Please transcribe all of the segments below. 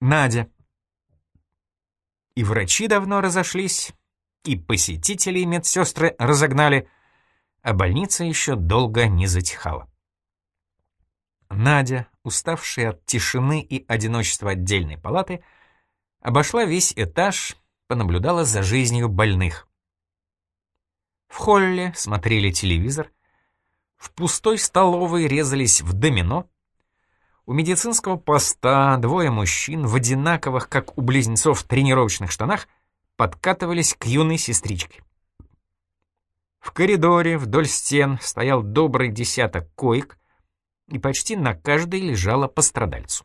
Надя. И врачи давно разошлись, и посетителей медсестры разогнали, а больница еще долго не затихала. Надя, уставшая от тишины и одиночества отдельной палаты, обошла весь этаж, понаблюдала за жизнью больных. В холле смотрели телевизор, в пустой столовой резались в домино, у медицинского поста двое мужчин в одинаковых, как у близнецов, тренировочных штанах подкатывались к юной сестричке. В коридоре вдоль стен стоял добрый десяток коек, и почти на каждой лежало по страдальцу.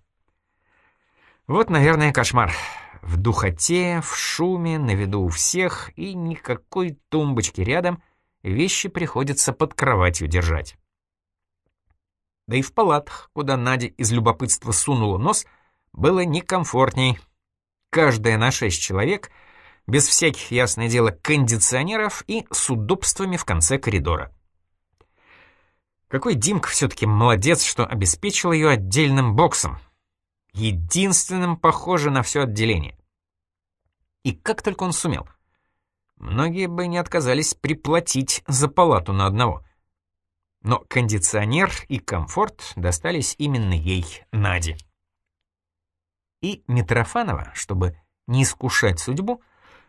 Вот, наверное, кошмар. В духоте, в шуме, на виду у всех, и никакой тумбочки рядом, вещи приходится под кроватью держать. Да и в палатах, куда Надя из любопытства сунула нос, было некомфортней. Каждая на шесть человек, без всяких, ясное дело, кондиционеров и с удобствами в конце коридора. Какой Димка все-таки молодец, что обеспечил ее отдельным боксом. Единственным, похоже, на все отделение. И как только он сумел. Многие бы не отказались приплатить за палату на одного — но кондиционер и комфорт достались именно ей, Наде. И Митрофанова, чтобы не искушать судьбу,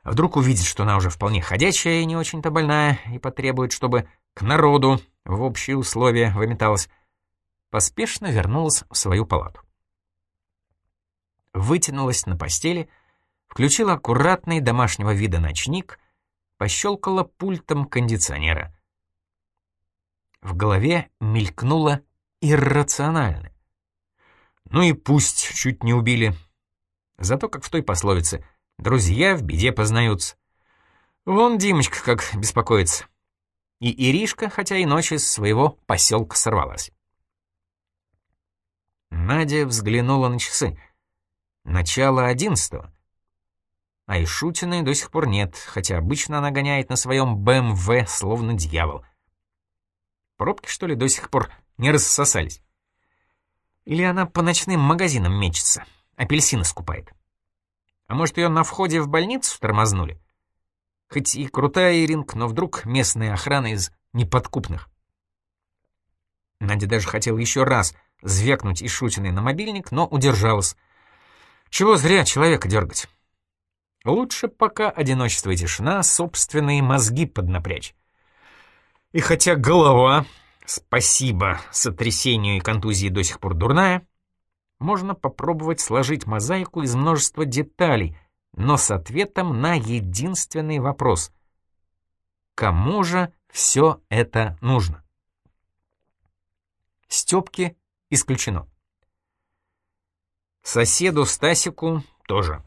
вдруг увидит, что она уже вполне ходячая и не очень-то больная, и потребует, чтобы к народу в общие условия выметалась, поспешно вернулась в свою палату. Вытянулась на постели, включила аккуратный домашнего вида ночник, пощелкала пультом кондиционера — в голове мелькнуло иррационально. Ну и пусть чуть не убили. Зато, как в той пословице, друзья в беде познаются. Вон Димочка как беспокоится. И Иришка, хотя и ночью с своего поселка сорвалась. Надя взглянула на часы. Начало одиннадцатого. А Ишутиной до сих пор нет, хотя обычно она гоняет на своем БМВ, словно дьявол — Пробки, что ли, до сих пор не рассосались? Или она по ночным магазинам мечется, апельсины скупает? А может, ее на входе в больницу тормознули? Хоть и крутая Иринг, но вдруг местная охрана из неподкупных. Надя даже хотела еще раз звякнуть шутиной на мобильник, но удержалась. Чего зря человека дергать? Лучше пока одиночество и тишина собственные мозги поднапрячь. И хотя голова, спасибо, сотрясению и контузии до сих пор дурная, можно попробовать сложить мозаику из множества деталей, но с ответом на единственный вопрос. Кому же все это нужно? Степке исключено. Соседу Стасику тоже.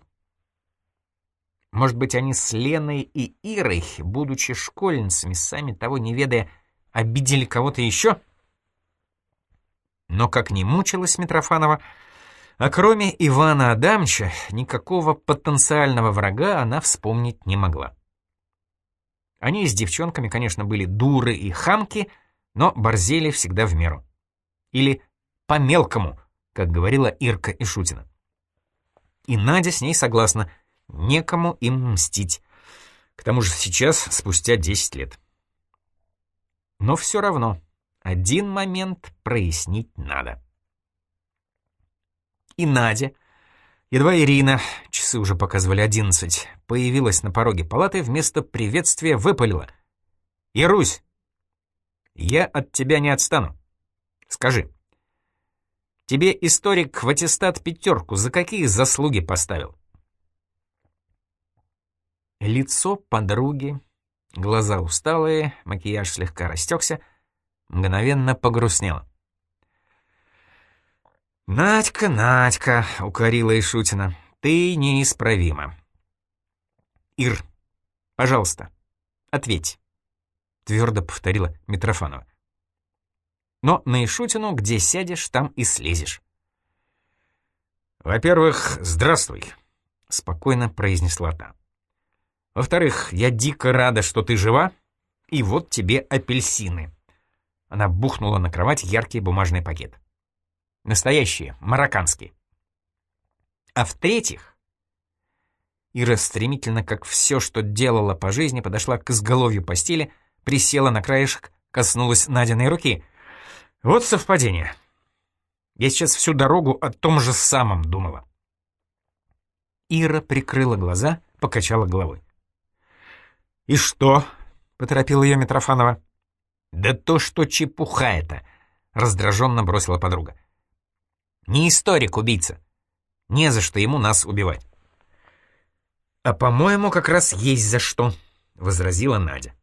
Может быть, они с Леной и Ирой, будучи школьницами, сами того не ведая, обидели кого-то еще? Но как ни мучилась Митрофанова, а кроме Ивана Адамовича, никакого потенциального врага она вспомнить не могла. Они с девчонками, конечно, были дуры и хамки, но борзели всегда в меру. Или по-мелкому, как говорила Ирка Ишутина. И Надя с ней согласна — Некому им мстить. К тому же сейчас, спустя 10 лет. Но все равно, один момент прояснить надо. И Надя, едва Ирина, часы уже показывали одиннадцать, появилась на пороге палаты, вместо приветствия выпалила. «Ирусь, я от тебя не отстану. Скажи, тебе историк в аттестат пятерку за какие заслуги поставил?» Лицо подруги, глаза усталые, макияж слегка растекся, мгновенно погрустнело. «Надька, Надька», — укорила Ишутина, — «ты неисправима». «Ир, пожалуйста, ответь», — твердо повторила Митрофанова. «Но на Ишутину, где сядешь, там и слезешь». «Во-первых, здравствуй», — спокойно произнесла та. Во-вторых, я дико рада, что ты жива, и вот тебе апельсины». Она бухнула на кровать яркий бумажный пакет. Настоящие, марокканские. А в-третьих, Ира стремительно, как все, что делала по жизни, подошла к изголовью постели, присела на краешек, коснулась Надиной руки. Вот совпадение. Я сейчас всю дорогу о том же самом думала. Ира прикрыла глаза, покачала головой. «И что?» — поторопила ее Митрофанова. «Да то, что чепуха это!» — раздраженно бросила подруга. «Не историк убийца. Не за что ему нас убивать». «А по-моему, как раз есть за что», — возразила Надя.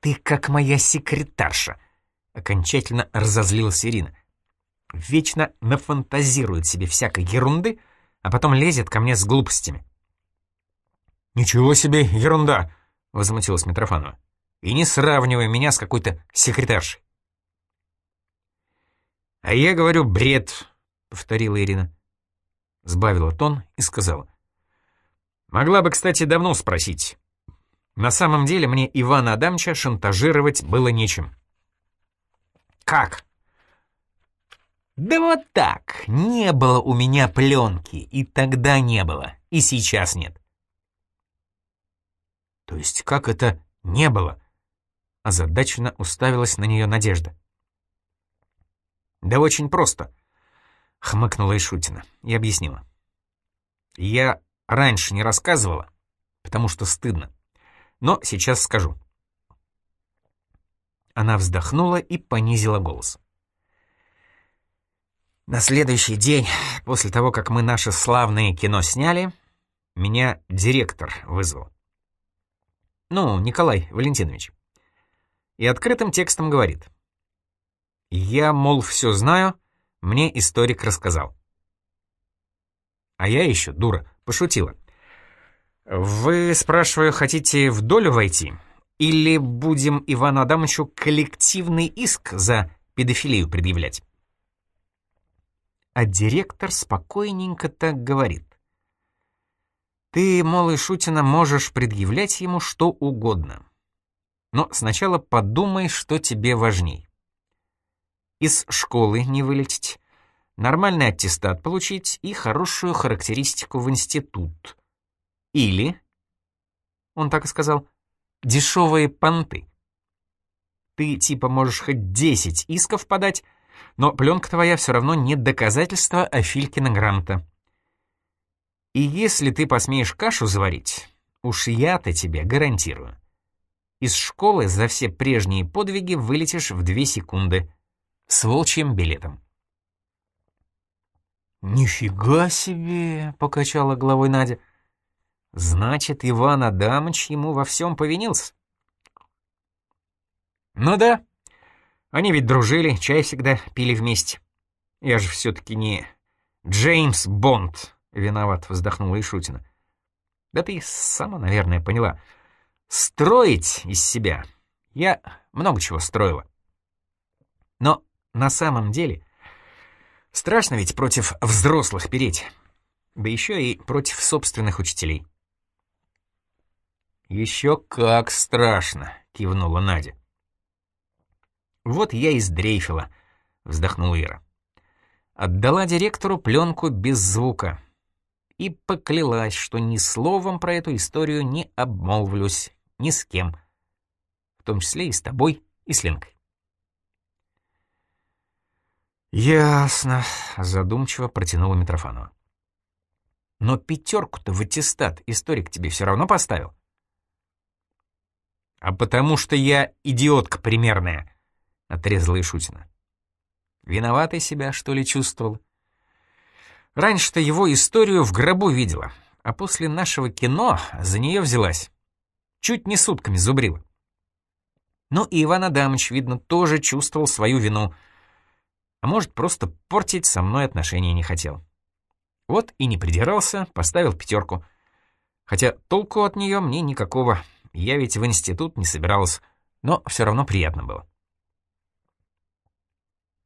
«Ты как моя секретарша», — окончательно разозлилась Ирина. «Вечно нафантазирует себе всякой ерунды, а потом лезет ко мне с глупостями». «Ничего себе ерунда!» — возмутилась Митрофанова. «И не сравнивай меня с какой-то секретаршей». «А я говорю, бред», — повторила Ирина. Сбавила тон и сказала. «Могла бы, кстати, давно спросить. На самом деле мне Ивана Адамча шантажировать было нечем». «Как?» «Да вот так. Не было у меня пленки. И тогда не было. И сейчас нет. То есть как это не было? Озадаченно уставилась на нее Надежда. Да очень просто, хмыкнула Ишутина и объяснила. Я раньше не рассказывала, потому что стыдно. Но сейчас скажу. Она вздохнула и понизила голос. На следующий день, после того, как мы наше славное кино сняли, меня директор вызвал. Ну, Николай Валентинович. И открытым текстом говорит. Я, мол, все знаю, мне историк рассказал. А я еще, дура, пошутила. Вы, спрашиваю, хотите в долю войти? Или будем Ивану Адамовичу коллективный иск за педофилию предъявлять? А директор спокойненько так говорит. Ты, мол, Шутина, можешь предъявлять ему что угодно. Но сначала подумай, что тебе важней. Из школы не вылететь, нормальный аттестат получить и хорошую характеристику в институт. Или, он так и сказал, дешевые понты. Ты типа можешь хоть 10 исков подать, но пленка твоя все равно не доказательство а Филькина гранта. И если ты посмеешь кашу заварить, уж я-то тебе гарантирую. Из школы за все прежние подвиги вылетишь в две секунды. С волчьим билетом. «Нифига себе!» — покачала головой Надя. «Значит, Иван Адамыч ему во всем повинился?» «Ну да. Они ведь дружили, чай всегда пили вместе. Я же все-таки не Джеймс Бонд, Виноват, вздохнула Ишутина. Да ты сама, наверное, поняла. Строить из себя. Я много чего строила. Но на самом деле страшно ведь против взрослых переть. Да еще и против собственных учителей. «Еще как страшно!» — кивнула Надя. «Вот я и сдрейфила», — вздохнула Ира. Отдала директору пленку без звука и поклялась, что ни словом про эту историю не обмолвлюсь ни с кем, в том числе и с тобой, и с Ленкой. «Ясно», — задумчиво протянула Митрофанова. «Но пятерку-то в аттестат историк тебе все равно поставил?» «А потому что я идиотка примерная», — отрезала Ишутина. «Виноватой себя, что ли, чувствовал?» Раньше-то его историю в гробу видела, а после нашего кино за нее взялась. Чуть не сутками зубрила. Ну и Иван Адамович, видно, тоже чувствовал свою вину. А может, просто портить со мной отношения не хотел. Вот и не придирался, поставил пятерку. Хотя толку от нее мне никакого. Я ведь в институт не собирался, но все равно приятно было.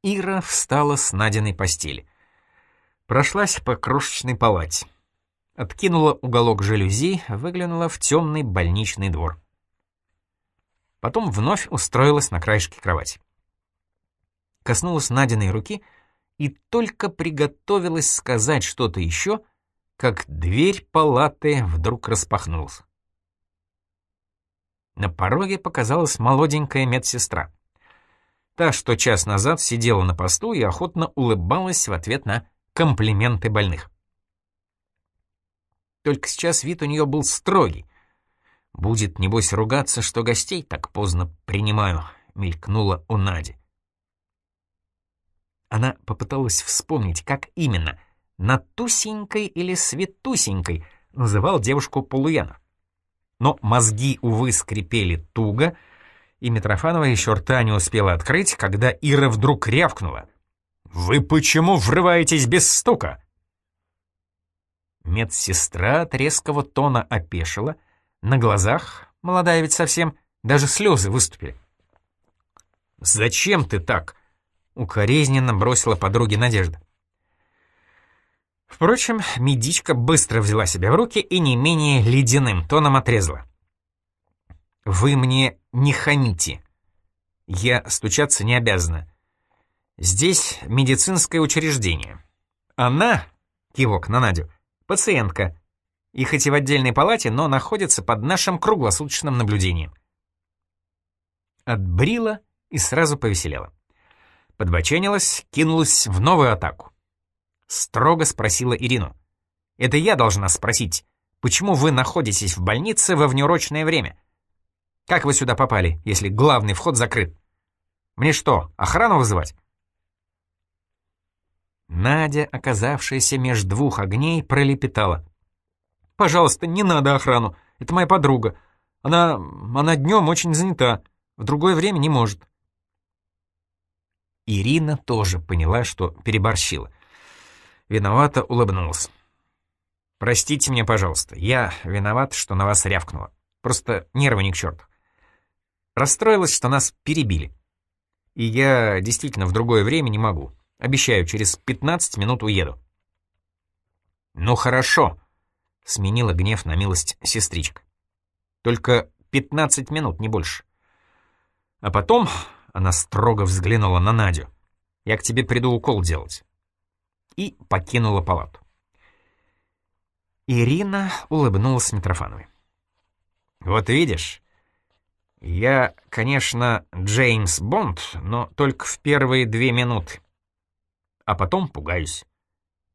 Ира встала с Надиной постели — Прошлась по крошечной палате. Откинула уголок жалюзи, выглянула в темный больничный двор. Потом вновь устроилась на краешке кровати. Коснулась Надиной руки и только приготовилась сказать что-то еще, как дверь палаты вдруг распахнулась. На пороге показалась молоденькая медсестра. Та, что час назад сидела на посту и охотно улыбалась в ответ на комплименты больных. Только сейчас вид у нее был строгий. «Будет, небось, ругаться, что гостей так поздно принимаю», — мелькнула у Нади. Она попыталась вспомнить, как именно, Натусенькой или Светусенькой называл девушку Полуяна. Но мозги, увы, скрипели туго, и Митрофанова еще рта не успела открыть, когда Ира вдруг рявкнула. «Вы почему врываетесь без стука?» Медсестра от резкого тона опешила, на глазах, молодая ведь совсем, даже слезы выступили. «Зачем ты так?» — укоризненно бросила подруге Надежда. Впрочем, медичка быстро взяла себя в руки и не менее ледяным тоном отрезала. «Вы мне не хамите. Я стучаться не обязана. Здесь медицинское учреждение. Она, кивок на Надю, пациентка, и хоть и в отдельной палате, но находится под нашим круглосуточным наблюдением. Отбрила и сразу повеселела. Подбоченилась, кинулась в новую атаку. Строго спросила Ирину. «Это я должна спросить, почему вы находитесь в больнице во внеурочное время? Как вы сюда попали, если главный вход закрыт? Мне что, охрану вызывать?» Надя, оказавшаяся меж двух огней, пролепетала. «Пожалуйста, не надо охрану. Это моя подруга. Она... она днем очень занята. В другое время не может». Ирина тоже поняла, что переборщила. Виновато улыбнулась. «Простите меня, пожалуйста. Я виноват, что на вас рявкнула. Просто нервы ни к черту. Расстроилась, что нас перебили. И я действительно в другое время не могу. Обещаю, через 15 минут уеду». «Ну хорошо», — сменила гнев на милость сестричка. «Только 15 минут, не больше». А потом она строго взглянула на Надю. «Я к тебе приду укол делать». И покинула палату. Ирина улыбнулась Митрофановой. «Вот видишь, я, конечно, Джеймс Бонд, но только в первые две минуты а потом пугаюсь.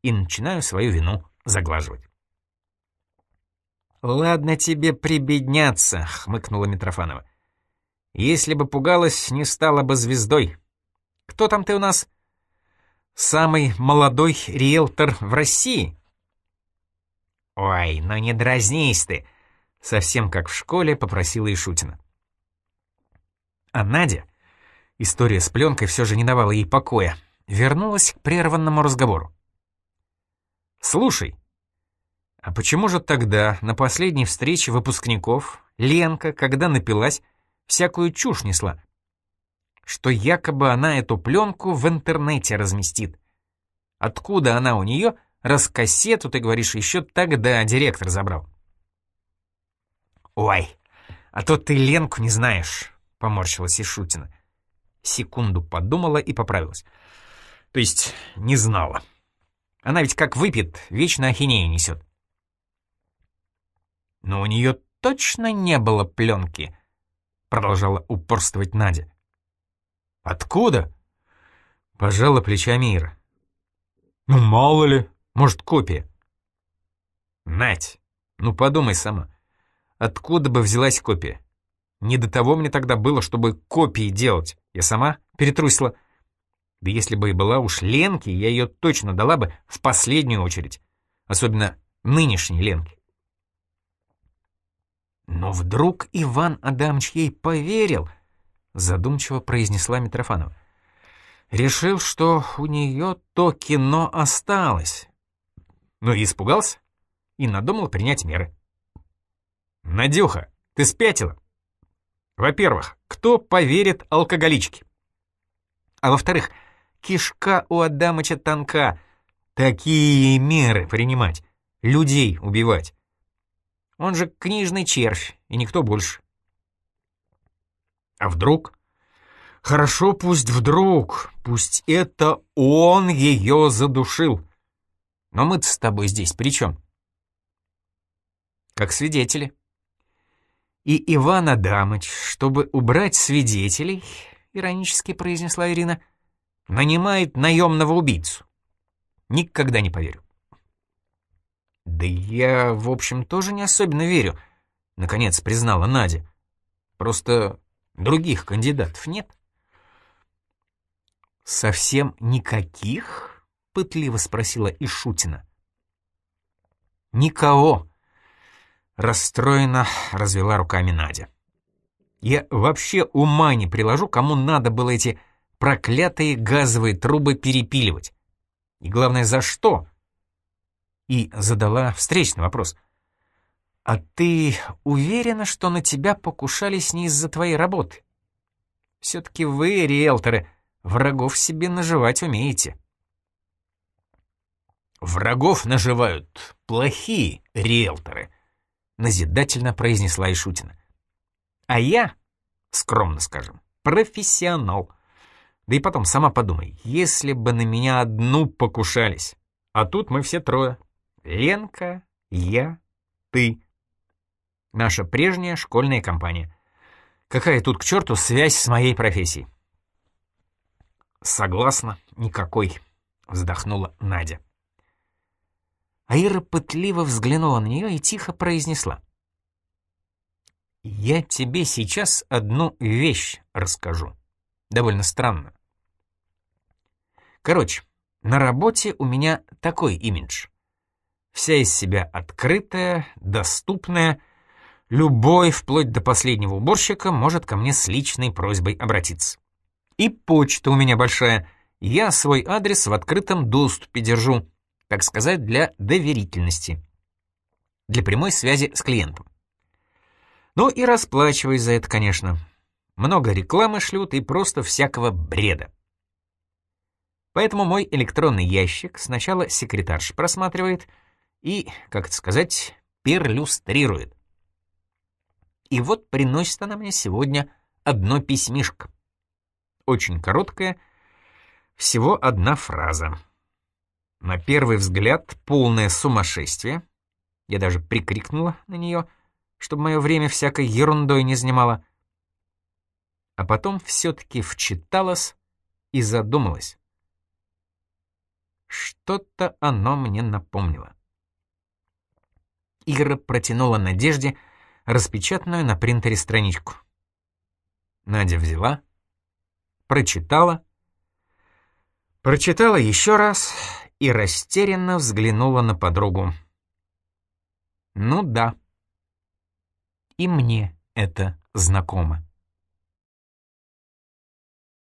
И начинаю свою вину заглаживать. «Ладно тебе прибедняться», — хмыкнула Митрофанова. «Если бы пугалась, не стала бы звездой. Кто там ты у нас?» «Самый молодой риэлтор в России?» «Ой, ну не дразнись ты!» — совсем как в школе попросила Ишутина. А Надя... История с пленкой все же не давала ей покоя вернулась к прерванному разговору. «Слушай, а почему же тогда на последней встрече выпускников Ленка, когда напилась, всякую чушь несла? Что якобы она эту пленку в интернете разместит. Откуда она у нее, раз кассету, ты говоришь, еще тогда директор забрал?» «Ой, а то ты Ленку не знаешь», — поморщилась Ишутина. Секунду подумала и поправилась. То есть не знала. Она ведь как выпьет, вечно ахинею несет. Но у нее точно не было пленки, продолжала упорствовать Надя. Откуда? Пожала плечами Ира. Ну, мало ли, может, копия. Надь, ну подумай сама. Откуда бы взялась копия? Не до того мне тогда было, чтобы копии делать. Я сама перетрусила. Да если бы и была уж Ленки, я ее точно дала бы в последнюю очередь. Особенно нынешней Ленке. Но вдруг Иван Адамович ей поверил, задумчиво произнесла Митрофанова. Решил, что у нее то кино осталось. Ну и испугался, и надумал принять меры. «Надюха, ты спятила?» «Во-первых, кто поверит алкоголичке? А во-вторых, Кишка у Адамыча тонка. Такие меры принимать. Людей убивать. Он же книжный червь, и никто больше. А вдруг? Хорошо, пусть вдруг, пусть это он ее задушил. Но мы-то с тобой здесь при чем? Как свидетели. И Иван Адамыч, чтобы убрать свидетелей, иронически произнесла Ирина, нанимает наемного убийцу. Никогда не поверю. Да я, в общем, тоже не особенно верю, наконец признала Надя. Просто других кандидатов нет. «Совсем никаких?» — пытливо спросила Ишутина. «Никого!» — расстроена развела руками Надя. «Я вообще ума не приложу, кому надо было эти проклятые газовые трубы перепиливать. И главное, за что?» И задала встречный вопрос. «А ты уверена, что на тебя покушались не из-за твоей работы? Все-таки вы, риэлторы, Врагов себе наживать умеете. Врагов наживают плохие риэлторы, назидательно произнесла Ишутина. А я, скромно скажем, профессионал. Да и потом, сама подумай, если бы на меня одну покушались, а тут мы все трое. Ленка, я, ты. Наша прежняя школьная компания. Какая тут к черту связь с моей профессией? «Согласна, никакой», — вздохнула Надя. Аира пытливо взглянула на нее и тихо произнесла. «Я тебе сейчас одну вещь расскажу. Довольно странно. Короче, на работе у меня такой имидж. Вся из себя открытая, доступная. Любой, вплоть до последнего уборщика, может ко мне с личной просьбой обратиться. И почта у меня большая. Я свой адрес в открытом доступе держу, так сказать, для доверительности. Для прямой связи с клиентом. Ну и расплачиваюсь за это, конечно. Много рекламы шлют и просто всякого бреда. Поэтому мой электронный ящик сначала секретарша просматривает и, как это сказать, перлюстрирует. И вот приносит она мне сегодня одно письмишко очень короткая, всего одна фраза. На первый взгляд полное сумасшествие. Я даже прикрикнула на нее, чтобы мое время всякой ерундой не занимало. А потом все-таки вчиталась и задумалась. Что-то оно мне напомнило. Ира протянула Надежде распечатанную на принтере страничку. Надя взяла, прочитала, прочитала еще раз и растерянно взглянула на подругу. Ну да, и мне это знакомо.